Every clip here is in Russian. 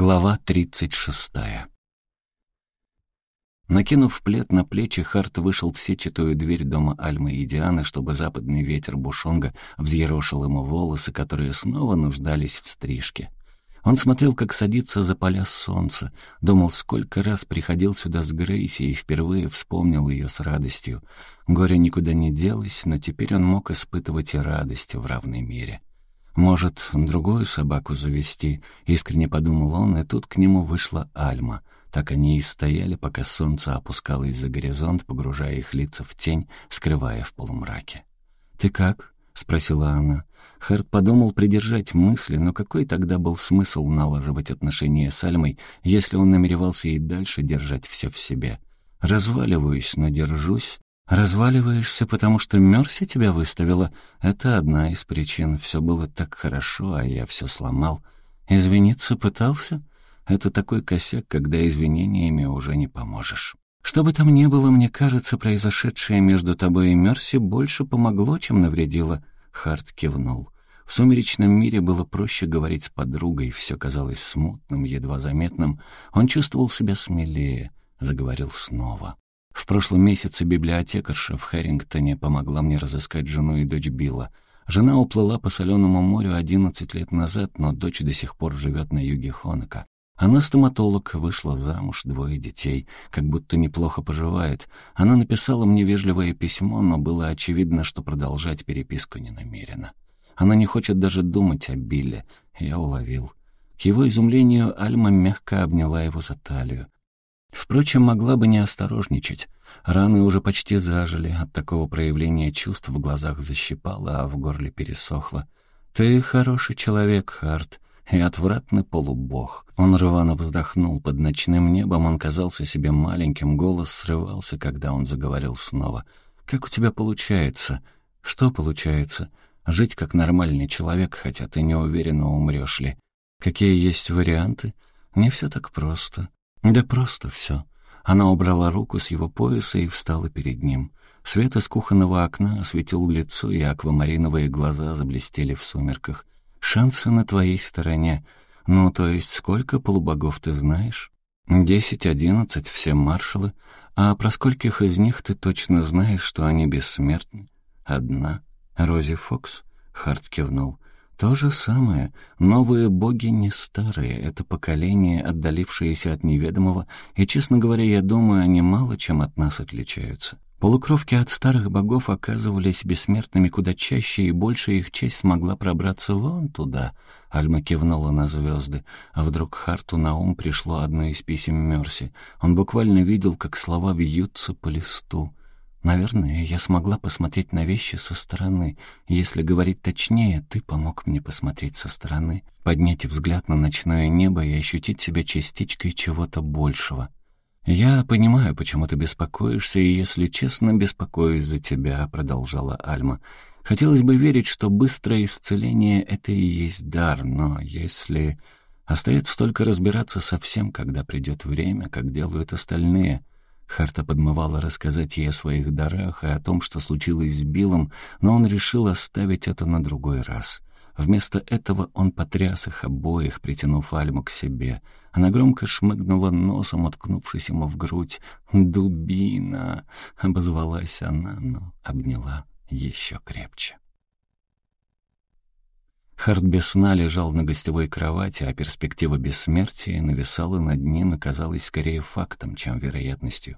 Глава тридцать шестая. Накинув плед на плечи, Харт вышел в сетчатую дверь дома Альмы и Дианы, чтобы западный ветер бушонга взъерошил ему волосы, которые снова нуждались в стрижке. Он смотрел, как садится за поля солнце, думал, сколько раз приходил сюда с Грейси и впервые вспомнил ее с радостью. Горе никуда не делось, но теперь он мог испытывать и радость в равной мере. «Может, другую собаку завести?» — искренне подумал он, и тут к нему вышла Альма. Так они и стояли, пока солнце опускалось за горизонт, погружая их лица в тень, скрывая в полумраке. «Ты как?» — спросила она. Харт подумал придержать мысли, но какой тогда был смысл налаживать отношения с Альмой, если он намеревался и дальше держать все в себе? «Разваливаюсь, но держусь», «Разваливаешься, потому что Мерси тебя выставила? Это одна из причин. Все было так хорошо, а я все сломал. Извиниться пытался? Это такой косяк, когда извинениями уже не поможешь. Что бы там ни было, мне кажется, произошедшее между тобой и Мерси больше помогло, чем навредило». Харт кивнул. В сумеречном мире было проще говорить с подругой, все казалось смутным, едва заметным. Он чувствовал себя смелее, заговорил снова. В прошлом месяце библиотекарша в Хэрингтоне помогла мне разыскать жену и дочь Билла. Жена уплыла по соленому морю 11 лет назад, но дочь до сих пор живет на юге Хонака. Она стоматолог, вышла замуж, двое детей, как будто неплохо поживает. Она написала мне вежливое письмо, но было очевидно, что продолжать переписку не намерена. Она не хочет даже думать о Билле. Я уловил. К его изумлению Альма мягко обняла его за талию. Впрочем, могла бы не осторожничать. Раны уже почти зажили, от такого проявления чувств в глазах защипало, а в горле пересохло. «Ты хороший человек, Харт, и отвратный полубог». Он рвано вздохнул под ночным небом, он казался себе маленьким, голос срывался, когда он заговорил снова. «Как у тебя получается?» «Что получается?» «Жить как нормальный человек, хотя ты не уверена, умрешь ли». «Какие есть варианты?» «Не все так просто». Да просто все. Она убрала руку с его пояса и встала перед ним. Свет из кухонного окна осветил лицо, и аквамариновые глаза заблестели в сумерках. «Шансы на твоей стороне. Ну, то есть сколько полубогов ты знаешь?» «Десять, одиннадцать, все маршалы. А про скольких из них ты точно знаешь, что они бессмертны?» «Одна. Рози Фокс?» — Харт кивнул. То же самое. Новые боги не старые, это поколение, отдалившееся от неведомого, и, честно говоря, я думаю, они мало чем от нас отличаются. Полукровки от старых богов оказывались бессмертными куда чаще, и большая их часть смогла пробраться вон туда. Альма кивнула на звезды, а вдруг Харту на ум пришло одно из писем Мерси. Он буквально видел, как слова вьются по листу. Наверное, я смогла посмотреть на вещи со стороны. Если говорить точнее, ты помог мне посмотреть со стороны, поднять взгляд на ночное небо и ощутить себя частичкой чего-то большего. «Я понимаю, почему ты беспокоишься, и, если честно, беспокоюсь за тебя», — продолжала Альма. «Хотелось бы верить, что быстрое исцеление — это и есть дар, но если...» Остается только разбираться со всем, когда придет время, как делают остальные — Харта подмывала рассказать ей о своих дарах и о том, что случилось с Биллом, но он решил оставить это на другой раз. Вместо этого он потряс их обоих, притянув Альму к себе. Она громко шмыгнула носом, уткнувшись ему в грудь. «Дубина!» — обозвалась она, но обняла еще крепче. Харт без сна лежал на гостевой кровати, а перспектива бессмертия нависала над ним и казалась скорее фактом, чем вероятностью.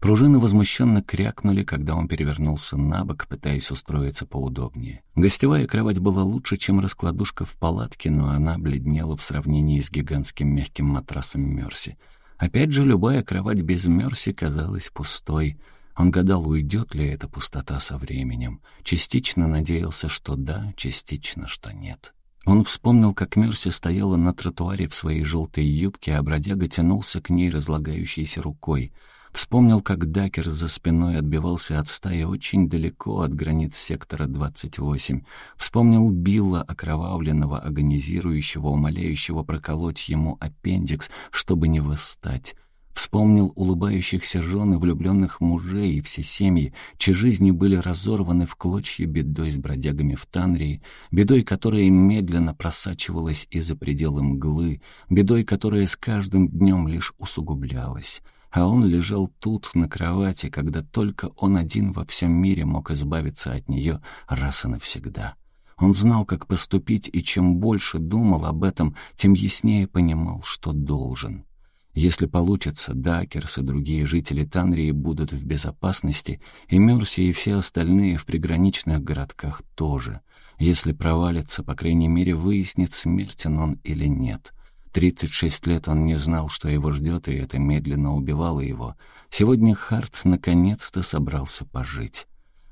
Пружины возмущенно крякнули, когда он перевернулся на бок, пытаясь устроиться поудобнее. Гостевая кровать была лучше, чем раскладушка в палатке, но она бледнела в сравнении с гигантским мягким матрасом Мерси. Опять же, любая кровать без Мерси казалась пустой — он гадал, уйдет ли эта пустота со временем. Частично надеялся, что да, частично, что нет. Он вспомнил, как Мерси стояла на тротуаре в своей желтой юбке, а бродяга тянулся к ней разлагающейся рукой. Вспомнил, как Дакер за спиной отбивался от стаи очень далеко от границ сектора 28. Вспомнил Билла, окровавленного, агонизирующего, умоляющего проколоть ему аппендикс, чтобы не восстать. Вспомнил улыбающихся жен и влюбленных мужей и все семьи, чьи жизни были разорваны в клочья бедой с бродягами в Танрии, бедой, которая медленно просачивалась из-за предела мглы, бедой, которая с каждым днем лишь усугублялась. А он лежал тут, на кровати, когда только он один во всем мире мог избавиться от нее раз и навсегда. Он знал, как поступить, и чем больше думал об этом, тем яснее понимал, что должен. Если получится, Дакерс и другие жители Танрии будут в безопасности, и Мерси и все остальные в приграничных городках тоже. Если провалится, по крайней мере, выяснит, смертен он или нет. Тридцать шесть лет он не знал, что его ждет, и это медленно убивало его. Сегодня Харт наконец-то собрался пожить.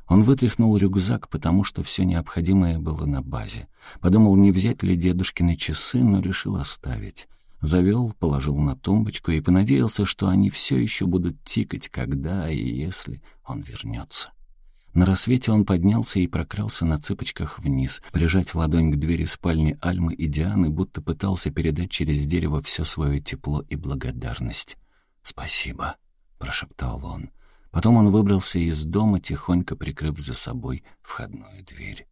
Он вытряхнул рюкзак, потому что все необходимое было на базе. Подумал, не взять ли дедушкины часы, но решил оставить. Завел, положил на тумбочку и понадеялся, что они все еще будут тикать, когда и если он вернется. На рассвете он поднялся и прокрался на цыпочках вниз, прижать ладонь к двери спальни Альмы и Дианы, будто пытался передать через дерево все свое тепло и благодарность. «Спасибо», — прошептал он. Потом он выбрался из дома, тихонько прикрыв за собой входную дверь.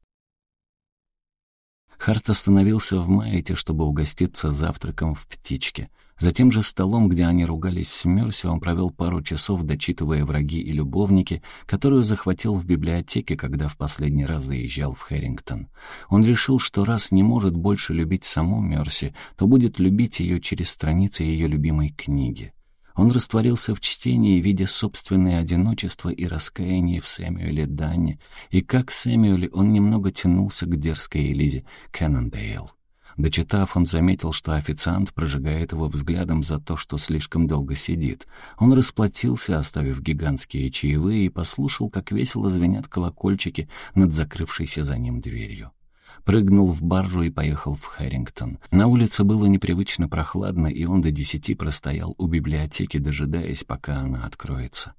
Харт остановился в Маэте, чтобы угоститься завтраком в «Птичке». За тем же столом, где они ругались с Мерси, он провел пару часов, дочитывая «Враги и любовники», которую захватил в библиотеке, когда в последний раз заезжал в Хэрингтон. Он решил, что раз не может больше любить саму Мерси, то будет любить ее через страницы ее любимой книги. Он растворился в чтении, видя собственное одиночество и раскаяние в Сэмюэле Данне, и как Сэмюэле он немного тянулся к дерзкой Элизе Кеннендейл. Дочитав, он заметил, что официант прожигает его взглядом за то, что слишком долго сидит. Он расплатился, оставив гигантские чаевые, и послушал, как весело звенят колокольчики над закрывшейся за ним дверью прыгнул в баржу и поехал в Хэрингтон. На улице было непривычно прохладно, и он до десяти простоял у библиотеки, дожидаясь, пока она откроется.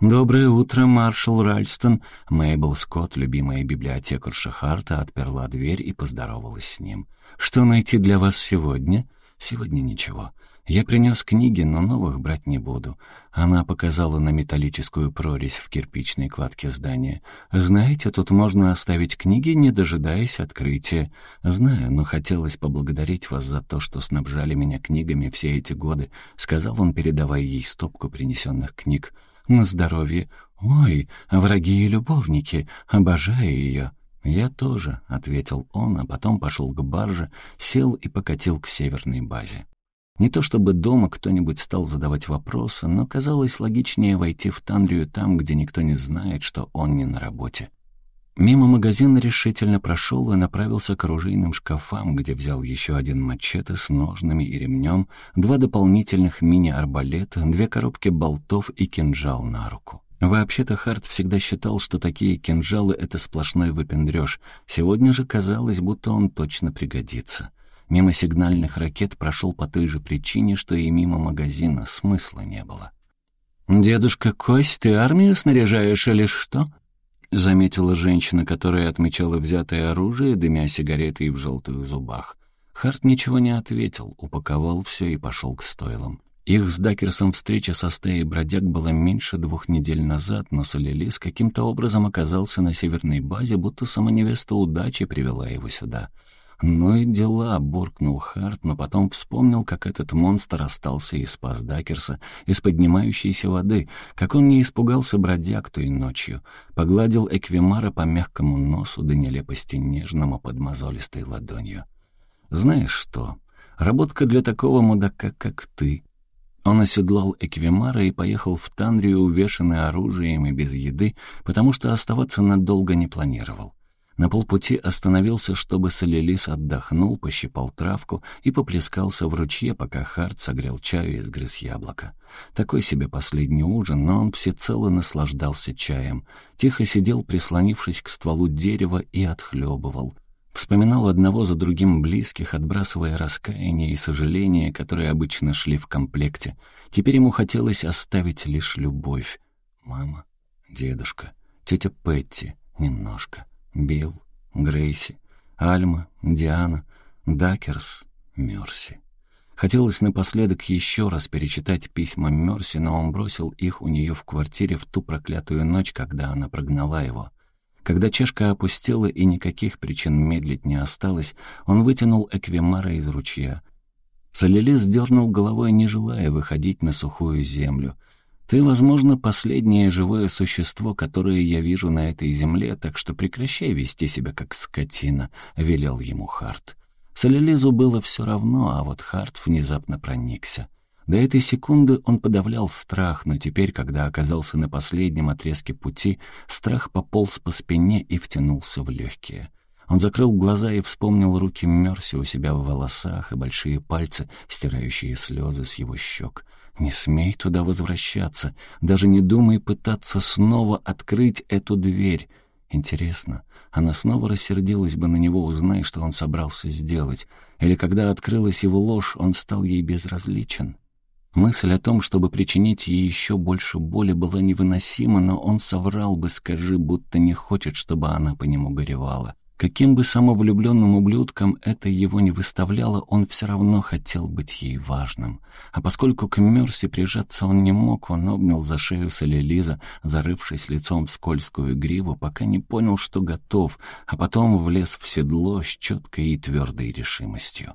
«Доброе утро, маршал Ральстон!» Мейбл Скотт, любимая библиотекарша Харта, отперла дверь и поздоровалась с ним. «Что найти для вас сегодня?» «Сегодня ничего. Я принес книги, но новых брать не буду. Она показала на металлическую прорезь в кирпичной кладке здания. «Знаете, тут можно оставить книги, не дожидаясь открытия. Знаю, но хотелось поблагодарить вас за то, что снабжали меня книгами все эти годы», — сказал он, передавая ей стопку принесенных книг. «На здоровье. Ой, враги и любовники. Обожаю ее». «Я тоже», — ответил он, а потом пошел к барже, сел и покатил к северной базе. Не то чтобы дома кто-нибудь стал задавать вопросы, но казалось логичнее войти в Танрию там, где никто не знает, что он не на работе. Мимо магазина решительно прошел и направился к оружейным шкафам, где взял еще один мачете с ножными и ремнем, два дополнительных мини-арбалета, две коробки болтов и кинжал на руку. Вообще-то Харт всегда считал, что такие кинжалы — это сплошной выпендрёж. Сегодня же казалось, будто он точно пригодится. Мимо сигнальных ракет прошел по той же причине, что и мимо магазина, смысла не было. «Дедушка Кость, ты армию снаряжаешь или что?» Заметила женщина, которая отмечала взятое оружие, дымя сигаретой в желтых зубах. Харт ничего не ответил, упаковал все и пошел к стойлам. Их с Дакерсом встреча со стаей бродяг была меньше двух недель назад, но Солилис каким-то образом оказался на северной базе, будто сама невеста удачи привела его сюда — «Ну и дела», — буркнул Харт, но потом вспомнил, как этот монстр остался и спас Дакерса из поднимающейся воды, как он не испугался бродяг той ночью, погладил Эквимара по мягкому носу до нелепости нежному под мозолистой ладонью. «Знаешь что, работка для такого мудака, как ты». Он оседлал Эквимара и поехал в Танрию, увешанный оружием и без еды, потому что оставаться надолго не планировал. На полпути остановился, чтобы Солелис отдохнул, пощипал травку и поплескался в ручье, пока Харт согрел чаю и сгрыз яблоко. Такой себе последний ужин, но он всецело наслаждался чаем. Тихо сидел, прислонившись к стволу дерева, и отхлебывал. Вспоминал одного за другим близких, отбрасывая раскаяние и сожаление, которые обычно шли в комплекте. Теперь ему хотелось оставить лишь любовь. Мама, дедушка, тетя Петти, немножко — Билл, Грейси, Альма, Диана, Дакерс, Мерси. Хотелось напоследок еще раз перечитать письма Мерси, но он бросил их у нее в квартире в ту проклятую ночь, когда она прогнала его. Когда чашка опустела и никаких причин медлить не осталось, он вытянул эквимара из ручья. Солелис дернул головой, не желая выходить на сухую землю. «Ты, возможно, последнее живое существо, которое я вижу на этой земле, так что прекращай вести себя как скотина», — велел ему Харт. Солелизу было все равно, а вот Харт внезапно проникся. До этой секунды он подавлял страх, но теперь, когда оказался на последнем отрезке пути, страх пополз по спине и втянулся в легкие. Он закрыл глаза и вспомнил руки Мерси у себя в волосах и большие пальцы, стирающие слезы с его щек. «Не смей туда возвращаться, даже не думай пытаться снова открыть эту дверь». Интересно, она снова рассердилась бы на него, узнай, что он собрался сделать. Или когда открылась его ложь, он стал ей безразличен. Мысль о том, чтобы причинить ей еще больше боли, была невыносима, но он соврал бы, скажи, будто не хочет, чтобы она по нему горевала. Каким бы самовлюбленным ублюдком это его не выставляло, он все равно хотел быть ей важным. А поскольку к Мерси прижаться он не мог, он обнял за шею Солелиза, зарывшись лицом в скользкую гриву, пока не понял, что готов, а потом влез в седло с четкой и твердой решимостью.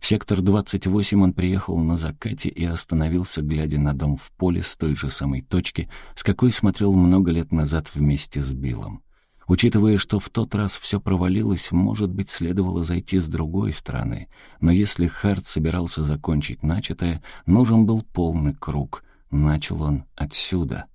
В сектор 28 он приехал на закате и остановился, глядя на дом в поле с той же самой точки, с какой смотрел много лет назад вместе с Биллом. Учитывая, что в тот раз все провалилось, может быть, следовало зайти с другой стороны. Но если Харт собирался закончить начатое, нужен был полный круг. Начал он отсюда.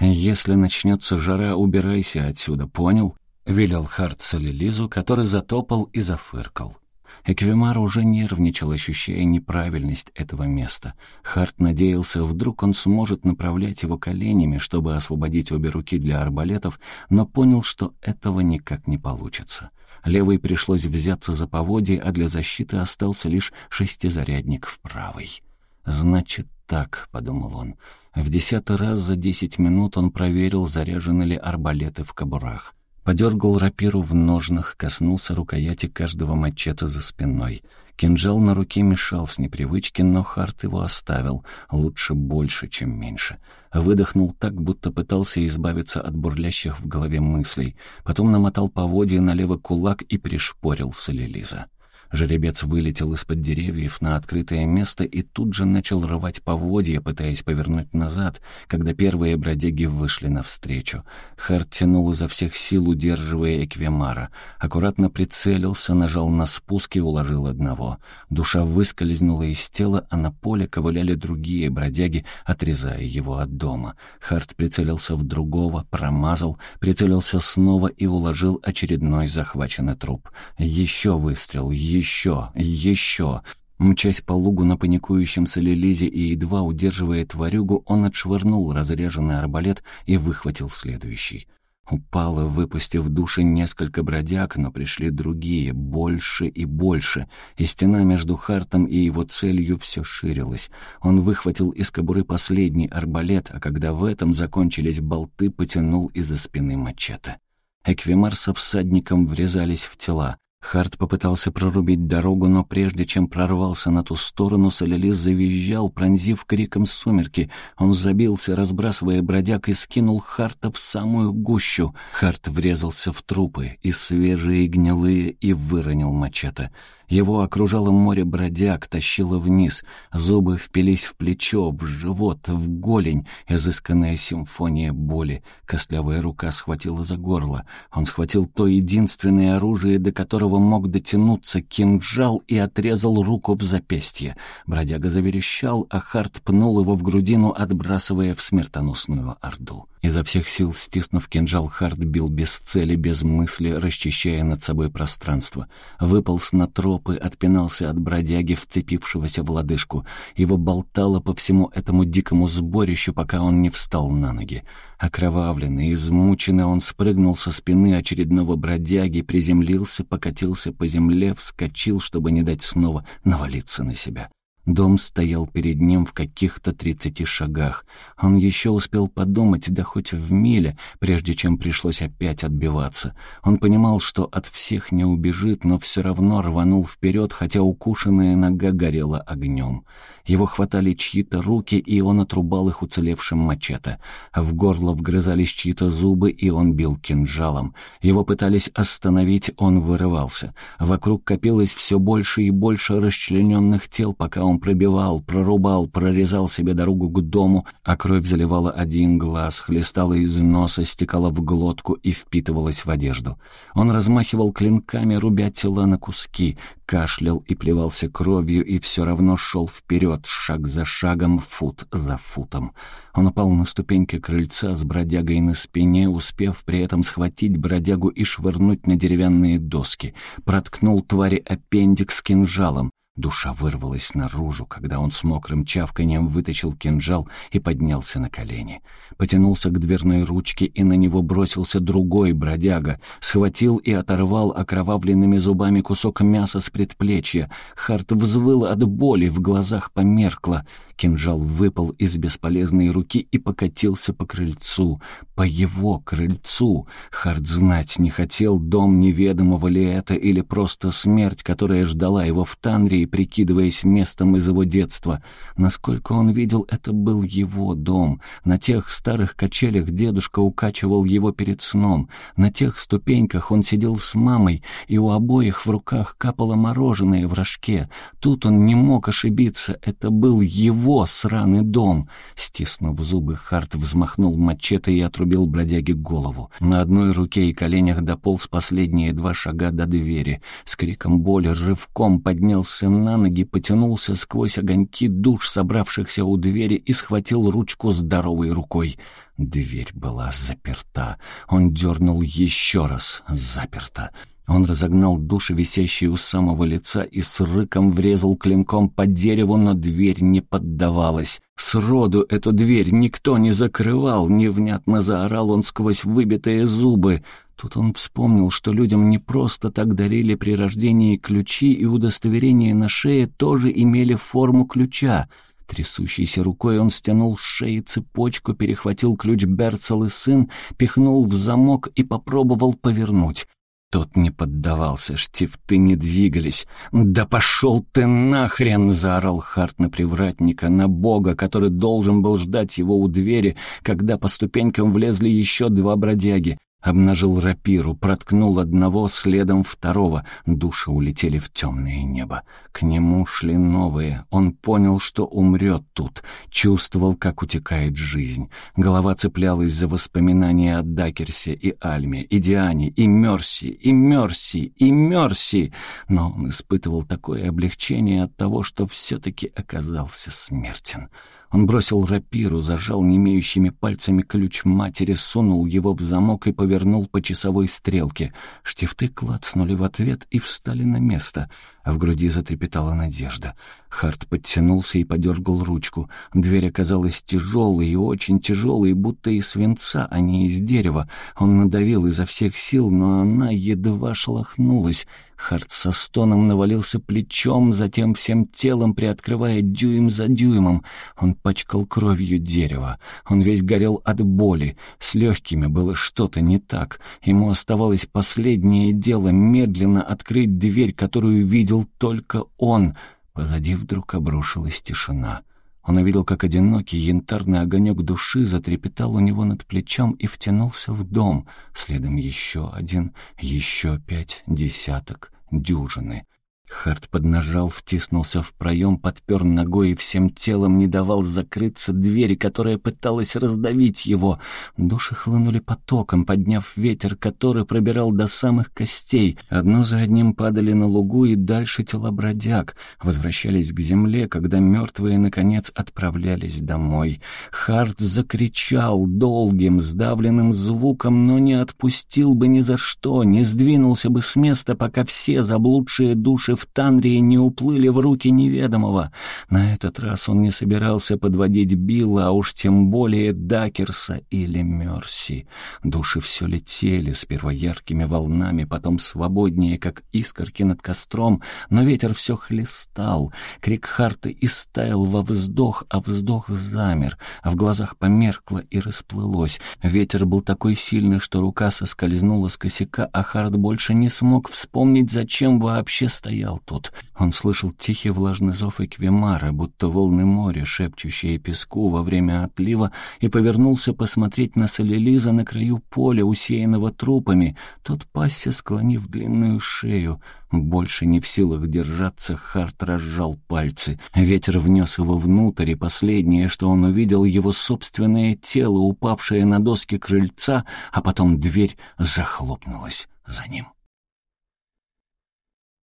«Если начнется жара, убирайся отсюда, понял?» — велел Харт Солелизу, который затопал и зафыркал. Эквимар уже нервничал, ощущая неправильность этого места. Харт надеялся, вдруг он сможет направлять его коленями, чтобы освободить обе руки для арбалетов, но понял, что этого никак не получится. Левой пришлось взяться за поводье, а для защиты остался лишь шестизарядник в правой. «Значит так», — подумал он. В десятый раз за десять минут он проверил, заряжены ли арбалеты в кобурах. Подергал рапиру в ножнах, коснулся рукояти каждого мачете за спиной. Кинжал на руке мешал с непривычки, но Харт его оставил. Лучше больше, чем меньше. Выдохнул так, будто пытался избавиться от бурлящих в голове мыслей. Потом намотал поводья на левый кулак и пришпорил Солелиза. Жеребец вылетел из-под деревьев на открытое место и тут же начал рвать поводья, пытаясь повернуть назад, когда первые бродяги вышли навстречу. Харт тянул изо всех сил, удерживая Эквемара. Аккуратно прицелился, нажал на спуск и уложил одного. Душа выскользнула из тела, а на поле ковыляли другие бродяги, отрезая его от дома. Харт прицелился в другого, промазал, прицелился снова и уложил очередной захваченный труп. Еще выстрел, еще еще, еще. Мчась по лугу на паникующем Солелизе и едва удерживая тварюгу, он отшвырнул разряженный арбалет и выхватил следующий. Упало, выпустив души несколько бродяг, но пришли другие, больше и больше, и стена между Хартом и его целью все ширилась. Он выхватил из кобуры последний арбалет, а когда в этом закончились болты, потянул из-за спины мачете. Эквимар со всадником врезались в тела. Харт попытался прорубить дорогу, но прежде чем прорвался на ту сторону, Солелис завизжал, пронзив криком сумерки. Он забился, разбрасывая бродяг, и скинул Харта в самую гущу. Харт врезался в трупы, и свежие, и гнилые, и выронил мачете. Его окружало море бродяг, тащило вниз. Зубы впились в плечо, в живот, в голень. Изысканная симфония боли. Костлявая рука схватила за горло. Он схватил то единственное оружие, до которого мог дотянуться, кинжал, и отрезал руку в запястье. Бродяга заверещал, а Харт пнул его в грудину, отбрасывая в смертоносную орду. Изо всех сил, стиснув кинжал, Харт бил без цели, без мысли, расчищая над собой пространство. Выполз на тропы, отпинался от бродяги, вцепившегося в лодыжку. Его болтало по всему этому дикому сборищу, пока он не встал на ноги. Окровавленный, измученный, он спрыгнул со спины очередного бродяги, приземлился, покатился по земле, вскочил, чтобы не дать снова навалиться на себя. Дом стоял перед ним в каких-то тридцати шагах. Он еще успел подумать, да хоть в миле, прежде чем пришлось опять отбиваться. Он понимал, что от всех не убежит, но все равно рванул вперед, хотя укушенная нога горела огнем. Его хватали чьи-то руки, и он отрубал их уцелевшим мачете. В горло вгрызались чьи-то зубы, и он бил кинжалом. Его пытались остановить, он вырывался. Вокруг копилось все больше и больше расчлененных тел, пока он пробивал, прорубал, прорезал себе дорогу к дому, а кровь заливала один глаз, хлестала из носа, стекала в глотку и впитывалась в одежду. Он размахивал клинками, рубя тела на куски, кашлял и плевался кровью, и все равно шел вперед, шаг за шагом, фут за футом. Он упал на ступеньки крыльца с бродягой на спине, успев при этом схватить бродягу и швырнуть на деревянные доски. Проткнул твари аппендикс кинжалом. Душа вырвалась наружу, когда он с мокрым чавканием вытащил кинжал и поднялся на колени. Потянулся к дверной ручке, и на него бросился другой бродяга. Схватил и оторвал окровавленными зубами кусок мяса с предплечья. Харт взвыл от боли, в глазах померкло. Кинжал выпал из бесполезной руки и покатился по крыльцу. По его крыльцу. Харт знать не хотел, дом неведомого ли это, или просто смерть, которая ждала его в Танрии, прикидываясь местом из его детства. Насколько он видел, это был его дом. На тех старых качелях дедушка укачивал его перед сном. На тех ступеньках он сидел с мамой, и у обоих в руках капало мороженое в рожке. Тут он не мог ошибиться, это был его сраный дом. Стиснув зубы, Харт взмахнул мачете и отрубил бродяге голову. На одной руке и коленях дополз последние два шага до двери. С криком боли рывком поднялся на ноги, потянулся сквозь огоньки душ, собравшихся у двери, и схватил ручку здоровой рукой. Дверь была заперта. Он дернул еще раз. Заперта. Он разогнал души, висящие у самого лица, и с рыком врезал клинком по дереву, но дверь не поддавалась. Сроду эту дверь никто не закрывал, невнятно заорал он сквозь выбитые зубы. Тут он вспомнил, что людям не просто так дарили при рождении ключи, и удостоверения на шее тоже имели форму ключа — Трясущейся рукой он стянул с шеи цепочку, перехватил ключ Берцел и сын, пихнул в замок и попробовал повернуть. Тот не поддавался, штифты не двигались. «Да пошел ты нахрен!» — заорал Харт на привратника, на бога, который должен был ждать его у двери, когда по ступенькам влезли еще два бродяги. Обнажил рапиру, проткнул одного, следом второго. Души улетели в темное небо. К нему шли новые. Он понял, что умрет тут. Чувствовал, как утекает жизнь. Голова цеплялась за воспоминания о Дакерсе и Альме, и Диане, и Мерси, и Мерси, и Мерси. Но он испытывал такое облегчение от того, что все-таки оказался смертен. Он бросил рапиру, зажал немеющими пальцами ключ матери, сунул его в замок и повернул по часовой стрелке. Штифты клацнули в ответ и встали на место — а в груди затрепетала надежда. Харт подтянулся и подергал ручку. Дверь оказалась тяжелой и очень тяжелой, будто из свинца, а не из дерева. Он надавил изо всех сил, но она едва шелохнулась. Харт со стоном навалился плечом, затем всем телом, приоткрывая дюйм за дюймом. Он пачкал кровью дерево. Он весь горел от боли. С легкими было что-то не так. Ему оставалось последнее дело — медленно открыть дверь, которую видел только он. Позади вдруг обрушилась тишина. Он увидел, как одинокий янтарный огонек души затрепетал у него над плечом и втянулся в дом. Следом еще один, еще пять, десяток, дюжины. Харт поднажал, втиснулся в проем, подпер ногой и всем телом не давал закрыться двери, которая пыталась раздавить его. Души хлынули потоком, подняв ветер, который пробирал до самых костей. Одно за одним падали на лугу и дальше тела бродяг. Возвращались к земле, когда мертвые, наконец, отправлялись домой. Харт закричал долгим, сдавленным звуком, но не отпустил бы ни за что, не сдвинулся бы с места, пока все заблудшие души души в Танрии не уплыли в руки неведомого. На этот раз он не собирался подводить Билла, а уж тем более Дакерса или Мерси. Души все летели, сперва яркими волнами, потом свободнее, как искорки над костром, но ветер все хлестал. Крик Харта истаял во вздох, а вздох замер, а в глазах померкло и расплылось. Ветер был такой сильный, что рука соскользнула с косяка, а Харт больше не смог вспомнить, зачем вообще стоял тут. Он слышал тихий влажный зов Эквимара, будто волны моря, шепчущие песку во время отлива, и повернулся посмотреть на Солелиза на краю поля, усеянного трупами. Тот пасся, склонив длинную шею. Больше не в силах держаться, Харт разжал пальцы. Ветер внес его внутрь, и последнее, что он увидел, его собственное тело, упавшее на доски крыльца, а потом дверь захлопнулась за ним.